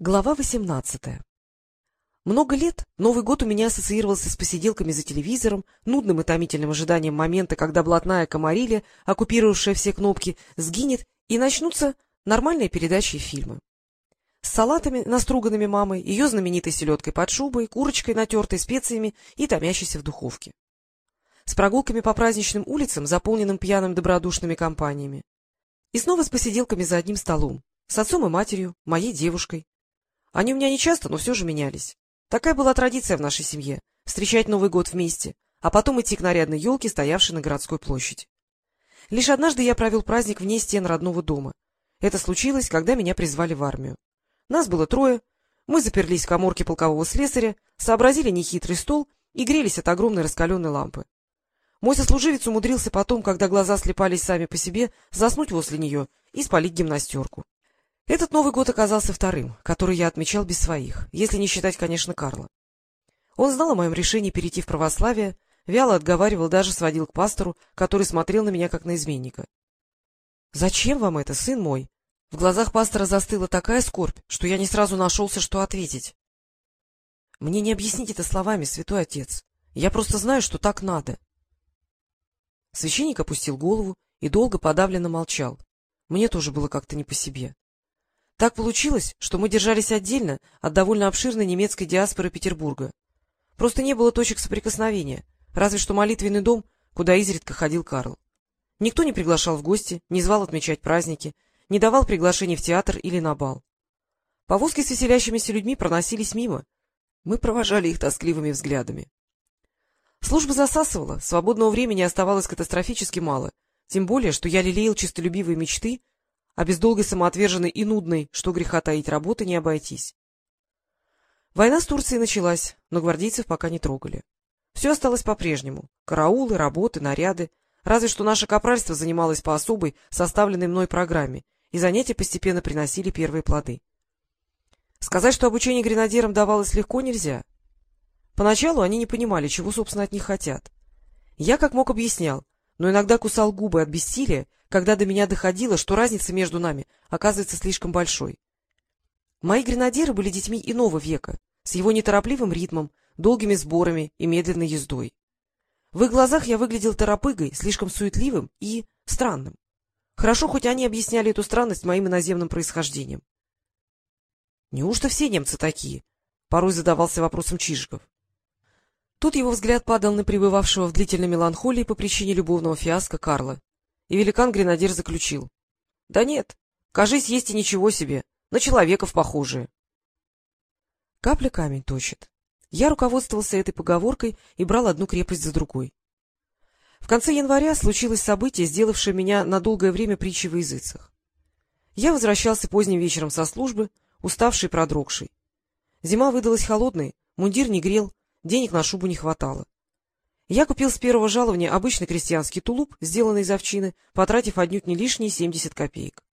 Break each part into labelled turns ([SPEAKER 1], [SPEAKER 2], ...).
[SPEAKER 1] Глава восемнадцатая Много лет Новый год у меня ассоциировался с посиделками за телевизором, нудным и томительным ожиданием момента, когда блатная комарилья, оккупировавшая все кнопки, сгинет, и начнутся нормальные передачи и фильмы. С салатами, наструганными мамой, ее знаменитой селедкой под шубой, курочкой, натертой специями и томящейся в духовке. С прогулками по праздничным улицам, заполненным пьяным добродушными компаниями. И снова с посиделками за одним столом, с отцом и матерью, моей девушкой, они у меня не часто, но все же менялись. Такая была традиция в нашей семье — встречать Новый год вместе, а потом идти к нарядной елке, стоявшей на городской площади. Лишь однажды я провел праздник вне стен родного дома. Это случилось, когда меня призвали в армию. Нас было трое, мы заперлись в коморке полкового слесаря, сообразили нехитрый стол и грелись от огромной раскаленной лампы. Мой сослуживец умудрился потом, когда глаза слепались сами по себе, заснуть возле нее и спалить гимнастерку. Этот Новый год оказался вторым, который я отмечал без своих, если не считать, конечно, Карла. Он знал о моем решении перейти в православие, вяло отговаривал, даже сводил к пастору, который смотрел на меня как на изменника. — Зачем вам это, сын мой? В глазах пастора застыла такая скорбь, что я не сразу нашелся, что ответить. — Мне не объяснить это словами, святой отец. Я просто знаю, что так надо. Священник опустил голову и долго подавленно молчал. Мне тоже было как-то не по себе. Так получилось, что мы держались отдельно от довольно обширной немецкой диаспоры Петербурга. Просто не было точек соприкосновения, разве что молитвенный дом, куда изредка ходил Карл. Никто не приглашал в гости, не звал отмечать праздники, не давал приглашений в театр или на бал. Повозки с веселящимися людьми проносились мимо. Мы провожали их тоскливыми взглядами. Служба засасывала, свободного времени оставалось катастрофически мало, тем более, что я лелеял чистолюбивые мечты а без долгой самоотверженной и нудной, что греха таить, работы не обойтись. Война с Турцией началась, но гвардейцев пока не трогали. Все осталось по-прежнему. Караулы, работы, наряды. Разве что наше капральство занималось по особой, составленной мной программе, и занятия постепенно приносили первые плоды. Сказать, что обучение гренадерам давалось легко, нельзя. Поначалу они не понимали, чего, собственно, от них хотят. Я как мог объяснял, но иногда кусал губы от бессилия когда до меня доходило, что разница между нами оказывается слишком большой. Мои гренадеры были детьми иного века, с его неторопливым ритмом, долгими сборами и медленной ездой. В их глазах я выглядел торопыгой, слишком суетливым и странным. Хорошо, хоть они объясняли эту странность моим иноземным происхождением. — Неужто все немцы такие? — порой задавался вопросом Чижиков. Тут его взгляд падал на пребывавшего в длительной меланхолии по причине любовного фиаско Карла и великан-гренадер заключил. — Да нет, кажись, есть и ничего себе, на человеков похожие. Капля камень точит. Я руководствовался этой поговоркой и брал одну крепость за другой. В конце января случилось событие, сделавшее меня на долгое время притчей во языцах. Я возвращался поздним вечером со службы, уставший и продрогший. Зима выдалась холодной, мундир не грел, денег на шубу не хватало. Я купил с первого жалования обычный крестьянский тулуп, сделанный из овчины, потратив отнюдь не лишние 70 копеек.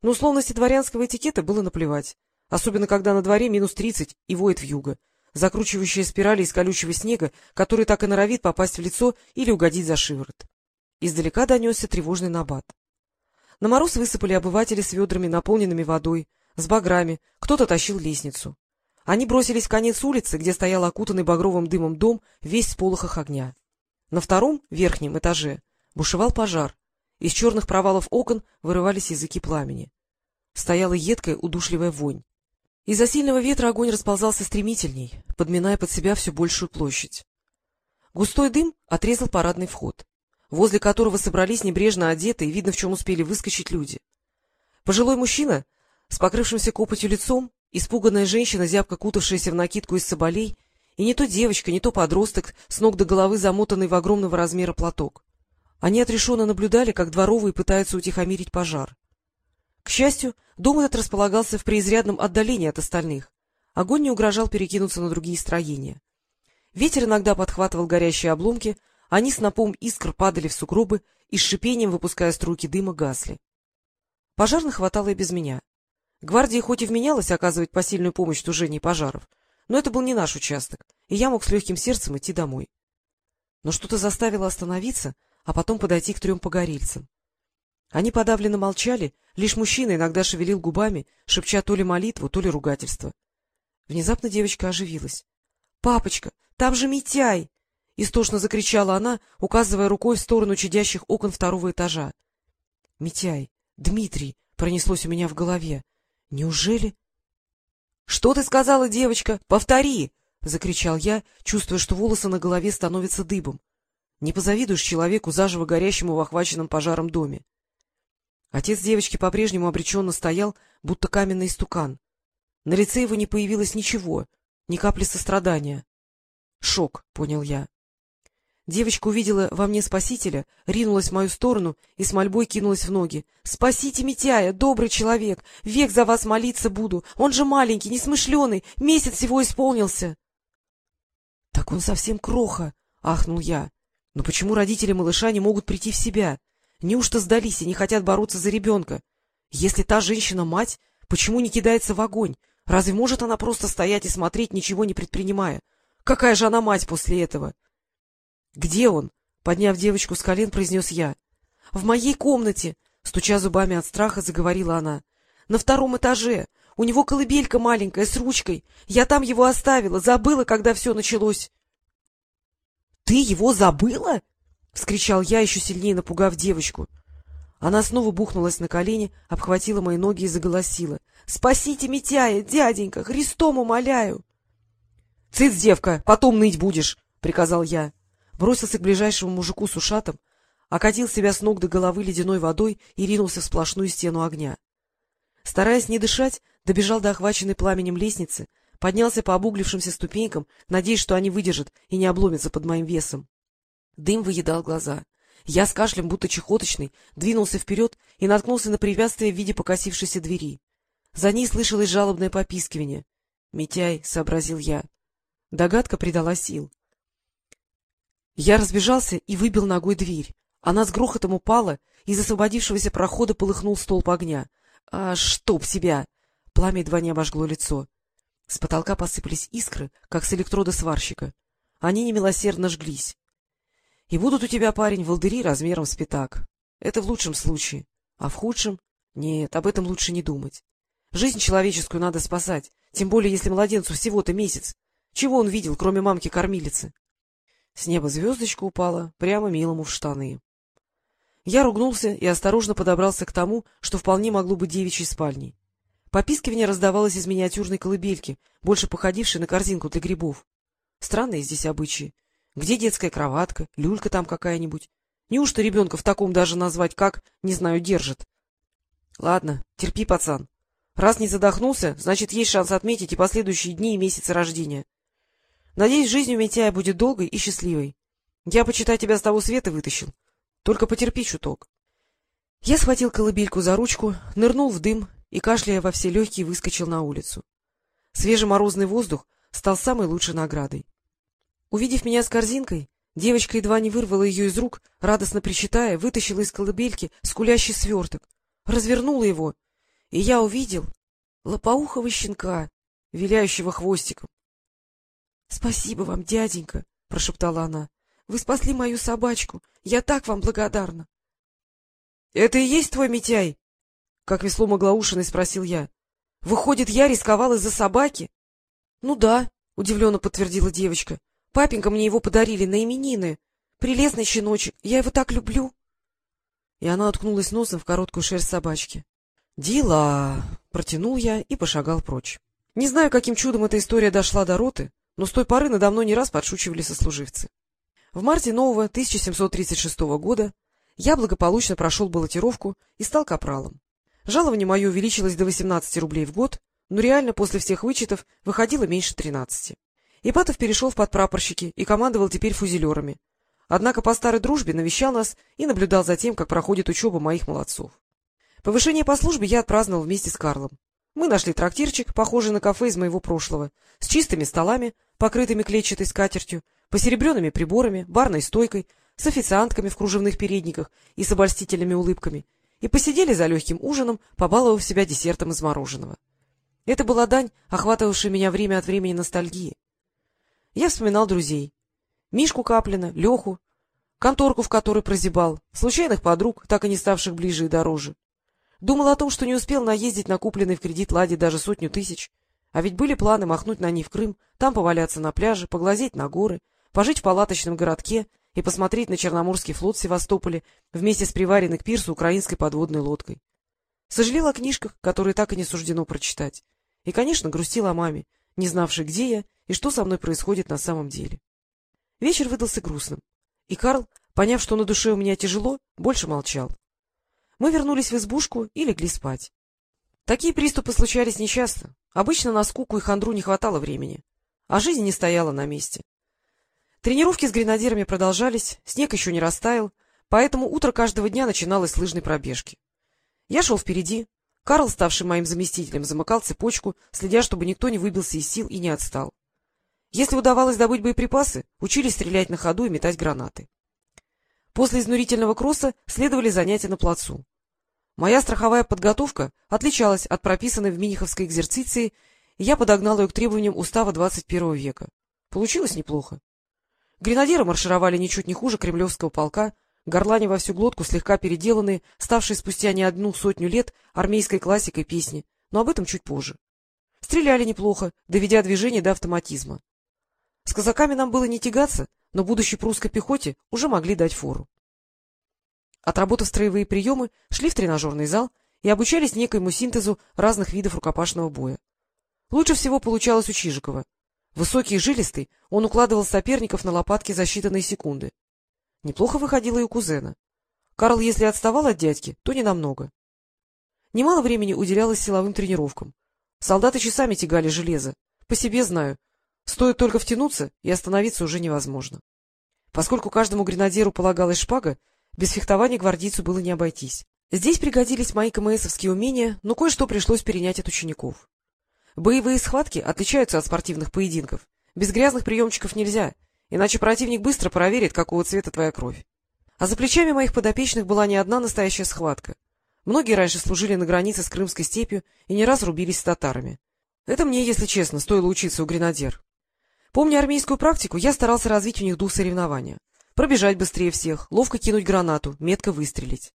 [SPEAKER 1] На условности дворянского этикета было наплевать, особенно когда на дворе минус 30 и воет вьюга, закручивающая спирали из колючего снега, который так и норовит попасть в лицо или угодить за шиворот. Издалека донесся тревожный набат. На мороз высыпали обыватели с ведрами, наполненными водой, с баграми, кто-то тащил лестницу. Они бросились в конец улицы, где стоял окутанный багровым дымом дом, весь в полохах огня. На втором, верхнем этаже, бушевал пожар. Из черных провалов окон вырывались языки пламени. Стояла едкая, удушливая вонь. Из-за сильного ветра огонь расползался стремительней, подминая под себя все большую площадь. Густой дым отрезал парадный вход, возле которого собрались небрежно одетые, видно, в чем успели выскочить люди. Пожилой мужчина с покрывшимся копотью лицом Испуганная женщина, зябко кутавшаяся в накидку из соболей, и не то девочка, не то подросток, с ног до головы замотанный в огромного размера платок. Они отрешенно наблюдали, как дворовые пытаются утихомирить пожар. К счастью, дом этот располагался в преизрядном отдалении от остальных. Огонь не угрожал перекинуться на другие строения. Ветер иногда подхватывал горящие обломки, они с напом искр падали в сугробы и с шипением, выпуская струйки дыма, гасли. Пожарных хватало и без меня. Гвардия хоть и вменялась оказывать посильную помощь в тужении пожаров, но это был не наш участок, и я мог с легким сердцем идти домой. Но что-то заставило остановиться, а потом подойти к трем погорельцам. Они подавленно молчали, лишь мужчина иногда шевелил губами, шепча то ли молитву, то ли ругательство. Внезапно девочка оживилась. — Папочка, там же Митяй! — истошно закричала она, указывая рукой в сторону чадящих окон второго этажа. — Митяй, Дмитрий! — пронеслось у меня в голове. — Неужели... — Что ты сказала, девочка? Повтори! — закричал я, чувствуя, что волосы на голове становятся дыбом. Не позавидуешь человеку, заживо горящему в охваченном пожаром доме. Отец девочки по-прежнему обреченно стоял, будто каменный истукан. На лице его не появилось ничего, ни капли сострадания. Шок, понял я. Девочка увидела во мне спасителя, ринулась в мою сторону и с мольбой кинулась в ноги. — Спасите Митяя, добрый человек! Век за вас молиться буду! Он же маленький, несмышленый, месяц всего исполнился! — Так он совсем кроха! — ахнул я. — Но почему родители малыша не могут прийти в себя? Неужто сдались и не хотят бороться за ребенка? Если та женщина мать, почему не кидается в огонь? Разве может она просто стоять и смотреть, ничего не предпринимая? Какая же она мать после этого? — Где он? — подняв девочку с колен, произнес я. — В моей комнате, — стуча зубами от страха, заговорила она. — На втором этаже. У него колыбелька маленькая, с ручкой. Я там его оставила, забыла, когда все началось. — Ты его забыла? — вскричал я, еще сильнее напугав девочку. Она снова бухнулась на колени, обхватила мои ноги и заголосила. — Спасите Митяя, дяденька, Христом умоляю! — Цыц, девка, потом ныть будешь! — приказал я. Бросился к ближайшему мужику с ушатом, окатил себя с ног до головы ледяной водой и ринулся в сплошную стену огня. Стараясь не дышать, добежал до охваченной пламенем лестницы, поднялся по обуглившимся ступенькам, надеясь, что они выдержат и не обломятся под моим весом. Дым выедал глаза. Я с кашлем, будто чехоточный, двинулся вперед и наткнулся на препятствие в виде покосившейся двери. За ней слышалось жалобное попискивание. — Митяй, — сообразил я. Догадка придала сил. Я разбежался и выбил ногой дверь. Она с грохотом упала, из освободившегося прохода полыхнул столб огня. А, чтоб себя! Пламя едва не обожгло лицо. С потолка посыпались искры, как с электрода сварщика. Они немилосердно жглись. И будут у тебя, парень, волдыри размером с пятак. Это в лучшем случае. А в худшем? Нет, об этом лучше не думать. Жизнь человеческую надо спасать, тем более если младенцу всего-то месяц. Чего он видел, кроме мамки-кормилицы? С неба звездочка упала прямо милому в штаны. Я ругнулся и осторожно подобрался к тому, что вполне могло быть девичьей спальней. Попискивание раздавалось из миниатюрной колыбельки, больше походившей на корзинку для грибов. Странные здесь обычаи. Где детская кроватка, люлька там какая-нибудь? Неужто ребенка в таком даже назвать как, не знаю, держит? Ладно, терпи, пацан. Раз не задохнулся, значит, есть шанс отметить и последующие дни и месяцы рождения. Надеюсь, жизнь у Митяя будет долгой и счастливой. Я, почитай, тебя с того света вытащил. Только потерпи чуток. Я схватил колыбельку за ручку, нырнул в дым и, кашляя во все легкие, выскочил на улицу. Свежий морозный воздух стал самой лучшей наградой. Увидев меня с корзинкой, девочка едва не вырвала ее из рук, радостно причитая, вытащила из колыбельки скулящий сверток, развернула его, и я увидел лопоухого щенка, виляющего хвостиком. — Спасибо вам, дяденька, — прошептала она. — Вы спасли мою собачку. Я так вам благодарна. — Это и есть твой Митяй? — как весло Маглаушиной спросил я. — Выходит, я рисковал из-за собаки? — Ну да, — удивленно подтвердила девочка. Папенька мне его подарили на именины. Прелестный щеночек, я его так люблю. И она уткнулась носом в короткую шерсть собачки. — Дела! — протянул я и пошагал прочь. Не знаю, каким чудом эта история дошла до роты, но с той поры надо мной не раз подшучивали сослуживцы. В марте нового 1736 года я благополучно прошел баллотировку и стал капралом. Жалование мое увеличилось до 18 рублей в год, но реально после всех вычетов выходило меньше 13. Ипатов перешел в подпрапорщики и командовал теперь фузелерами. Однако по старой дружбе навещал нас и наблюдал за тем, как проходит учеба моих молодцов. Повышение по службе я отпраздновал вместе с Карлом. Мы нашли трактирчик, похожий на кафе из моего прошлого, с чистыми столами, покрытыми клетчатой скатертью, посеребренными приборами, барной стойкой, с официантками в кружевных передниках и с обольстительными улыбками, и посидели за легким ужином, побаловав себя десертом из мороженого. Это была дань, охватывавшая меня время от времени ностальгии. Я вспоминал друзей. Мишку Каплина, Леху, конторку, в которой прозябал, случайных подруг, так и не ставших ближе и дороже. Думал о том, что не успел наездить на купленный в кредит Ладе даже сотню тысяч, а ведь были планы махнуть на ней в Крым, там поваляться на пляже, поглазеть на горы, пожить в палаточном городке и посмотреть на Черноморский флот в Севастополе вместе с приваренной к пирсу украинской подводной лодкой. Сожалел о книжках, которые так и не суждено прочитать. И, конечно, грустил о маме, не знавшей, где я и что со мной происходит на самом деле. Вечер выдался грустным, и Карл, поняв, что на душе у меня тяжело, больше молчал. Мы вернулись в избушку и легли спать. Такие приступы случались нечасто. Обычно на скуку и хандру не хватало времени, а жизнь не стояла на месте. Тренировки с гренадерами продолжались, снег еще не растаял, поэтому утро каждого дня начиналось с лыжной пробежки. Я шел впереди, Карл, ставший моим заместителем, замыкал цепочку, следя, чтобы никто не выбился из сил и не отстал. Если удавалось добыть боеприпасы, учились стрелять на ходу и метать гранаты. После изнурительного кросса следовали занятия на плацу. Моя страховая подготовка отличалась от прописанной в Миниховской экзерциции, и я подогнал ее к требованиям устава 21 века. Получилось неплохо. Гренадеры маршировали ничуть не хуже кремлевского полка, горлане во всю глотку слегка переделанные, ставшие спустя не одну сотню лет армейской классикой песни, но об этом чуть позже. Стреляли неплохо, доведя движение до автоматизма. С казаками нам было не тягаться, но будущей прусской пехоте уже могли дать фору. Отработав строевые приемы, шли в тренажерный зал и обучались некоему синтезу разных видов рукопашного боя. Лучше всего получалось у Чижикова. Высокий и жилистый, он укладывал соперников на лопатки за считанные секунды. Неплохо выходило и у кузена. Карл, если отставал от дядьки, то ненамного. Немало времени уделялось силовым тренировкам. Солдаты часами тягали железо. По себе знаю, Стоит только втянуться, и остановиться уже невозможно. Поскольку каждому гренадеру полагалась шпага, без фехтования гвардейцу было не обойтись. Здесь пригодились мои КМСовские умения, но кое-что пришлось перенять от учеников. Боевые схватки отличаются от спортивных поединков. Без грязных приемчиков нельзя, иначе противник быстро проверит, какого цвета твоя кровь. А за плечами моих подопечных была не одна настоящая схватка. Многие раньше служили на границе с Крымской степью и не раз рубились с татарами. Это мне, если честно, стоило учиться у гренадер. Помня армейскую практику, я старался развить у них дух соревнования. Пробежать быстрее всех, ловко кинуть гранату, метко выстрелить.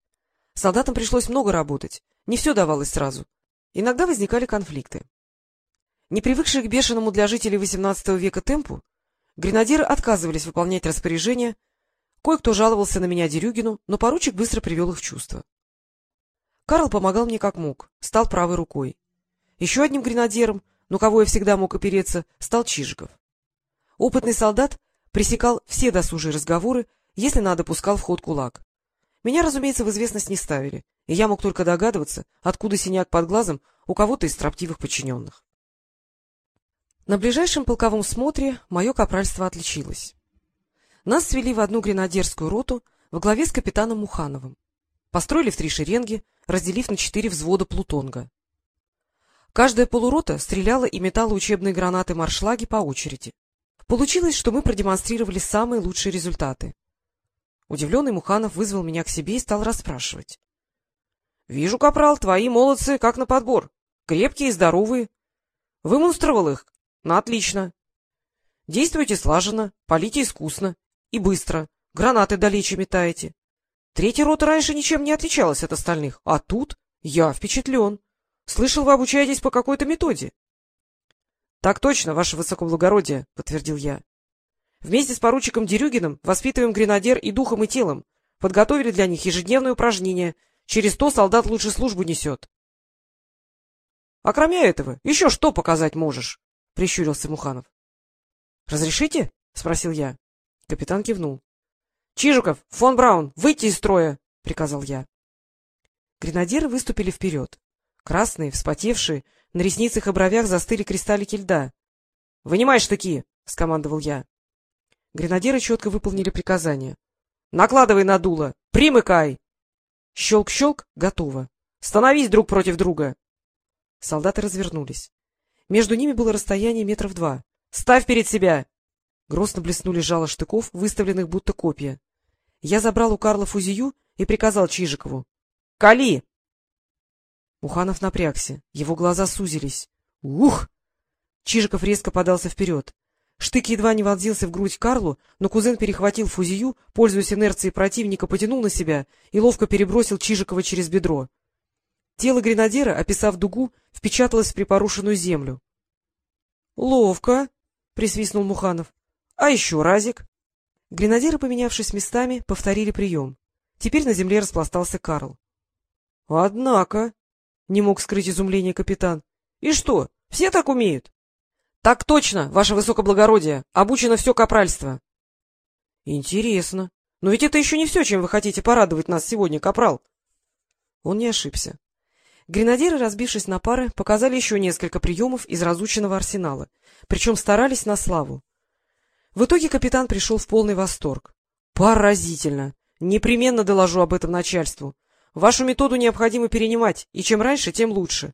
[SPEAKER 1] Солдатам пришлось много работать, не все давалось сразу. Иногда возникали конфликты. Не привыкшие к бешеному для жителей XVIII века темпу, гренадеры отказывались выполнять распоряжения, кое-кто жаловался на меня Дерюгину, но поручик быстро привел их в чувство. Карл помогал мне как мог, стал правой рукой. Еще одним гренадером, но кого я всегда мог опереться, стал Чижиков. Опытный солдат пресекал все досужие разговоры, если надо, пускал в ход кулак. Меня, разумеется, в известность не ставили, и я мог только догадываться, откуда синяк под глазом у кого-то из строптивых подчиненных. На ближайшем полковом смотре мое капральство отличилось. Нас свели в одну гренадерскую роту во главе с капитаном Мухановым. Построили в три шеренги, разделив на четыре взвода плутонга. Каждая полурота стреляла и метала учебные гранаты-маршлаги по очереди. Получилось, что мы продемонстрировали самые лучшие результаты. Удивленный Муханов вызвал меня к себе и стал расспрашивать. — Вижу, капрал, твои молодцы как на подбор. Крепкие и здоровые. Вымонстровал их? Ну, отлично. Действуйте слаженно, полите искусно и быстро. Гранаты далече метаете. Третья рота раньше ничем не отличалась от остальных, а тут я впечатлен. Слышал, вы обучаетесь по какой-то методе. — Так точно, ваше высокоблагородие, — подтвердил я. — Вместе с поручиком Дерюгиным воспитываем гренадер и духом, и телом. Подготовили для них ежедневные упражнения. Через то солдат лучше службу несет. — А кроме этого, еще что показать можешь? — прищурился Муханов. — Разрешите? — спросил я. Капитан кивнул. — Чижиков, фон Браун, выйти из строя! — приказал я. Гренадеры выступили вперед. Красные, вспотевшие, на ресницах и бровях застыли кристаллики льда. — Вынимай штыки! — скомандовал я. Гренадеры четко выполнили приказание. — Накладывай на дуло! Примыкай! Щелк-щелк — готово. Становись друг против друга! Солдаты развернулись. Между ними было расстояние метров два. — Ставь перед себя! Грозно блеснули жало штыков, выставленных будто копья. Я забрал у Карла фузию и приказал Чижикову. — Кали! Уханов напрягся, его глаза сузились. «Ух!» Чижиков резко подался вперед. Штык едва не вонзился в грудь Карлу, но кузен перехватил фузию, пользуясь инерцией противника, потянул на себя и ловко перебросил Чижикова через бедро. Тело гренадера, описав дугу, впечаталось в припорушенную землю. — Ловко, — присвистнул Муханов. — А еще разик. Гренадеры, поменявшись местами, повторили прием. Теперь на земле распластался Карл. — Однако, — не мог скрыть изумление капитан. — И что, все так умеют? — Так точно, ваше высокоблагородие. Обучено все капральство. — Интересно. Но ведь это еще не все, чем вы хотите порадовать нас сегодня, капрал. Он не ошибся. Гренадеры, разбившись на пары, показали еще несколько приемов из разученного арсенала, причем старались на славу. В итоге капитан пришел в полный восторг. — Поразительно! Непременно доложу об этом начальству. Вашу методу необходимо перенимать, и чем раньше, тем лучше.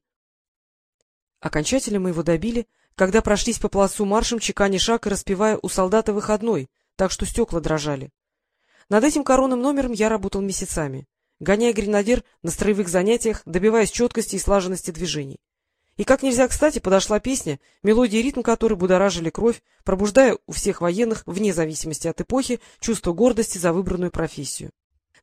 [SPEAKER 1] Окончательно мы его добили, когда прошлись по плацу маршем, чеканя шаг и распевая у солдата выходной, так что стекла дрожали. Над этим коронным номером я работал месяцами, гоняя гренадер на строевых занятиях, добиваясь четкости и слаженности движений. И как нельзя кстати подошла песня, мелодия и ритм которой будоражили кровь, пробуждая у всех военных, вне зависимости от эпохи, чувство гордости за выбранную профессию.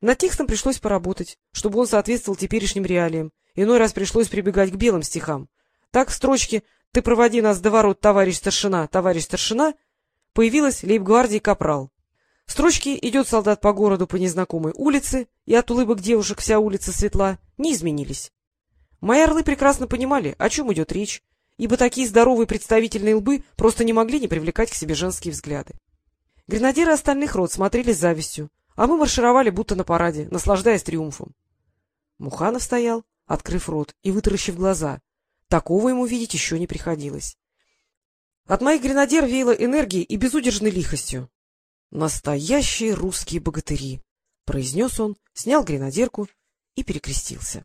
[SPEAKER 1] Над текстом пришлось поработать, чтобы он соответствовал теперешним реалиям. Иной раз пришлось прибегать к белым стихам. Так в строчке «Ты проводи нас до ворот, товарищ старшина, товарищ старшина» появилась лейб-гвардии капрал. Строчки «Идет солдат по городу по незнакомой улице» и «От улыбок девушек вся улица светла» не изменились. Мои орлы прекрасно понимали, о чем идет речь, ибо такие здоровые представительные лбы просто не могли не привлекать к себе женские взгляды. Гренадеры остальных род смотрели с завистью, а мы маршировали будто на параде, наслаждаясь триумфом. Муханов стоял, открыв рот и вытаращив глаза. Такого ему видеть еще не приходилось. От моих гренадер веяло энергией и безудержной лихостью. — Настоящие русские богатыри! — произнес он, снял гренадерку и перекрестился.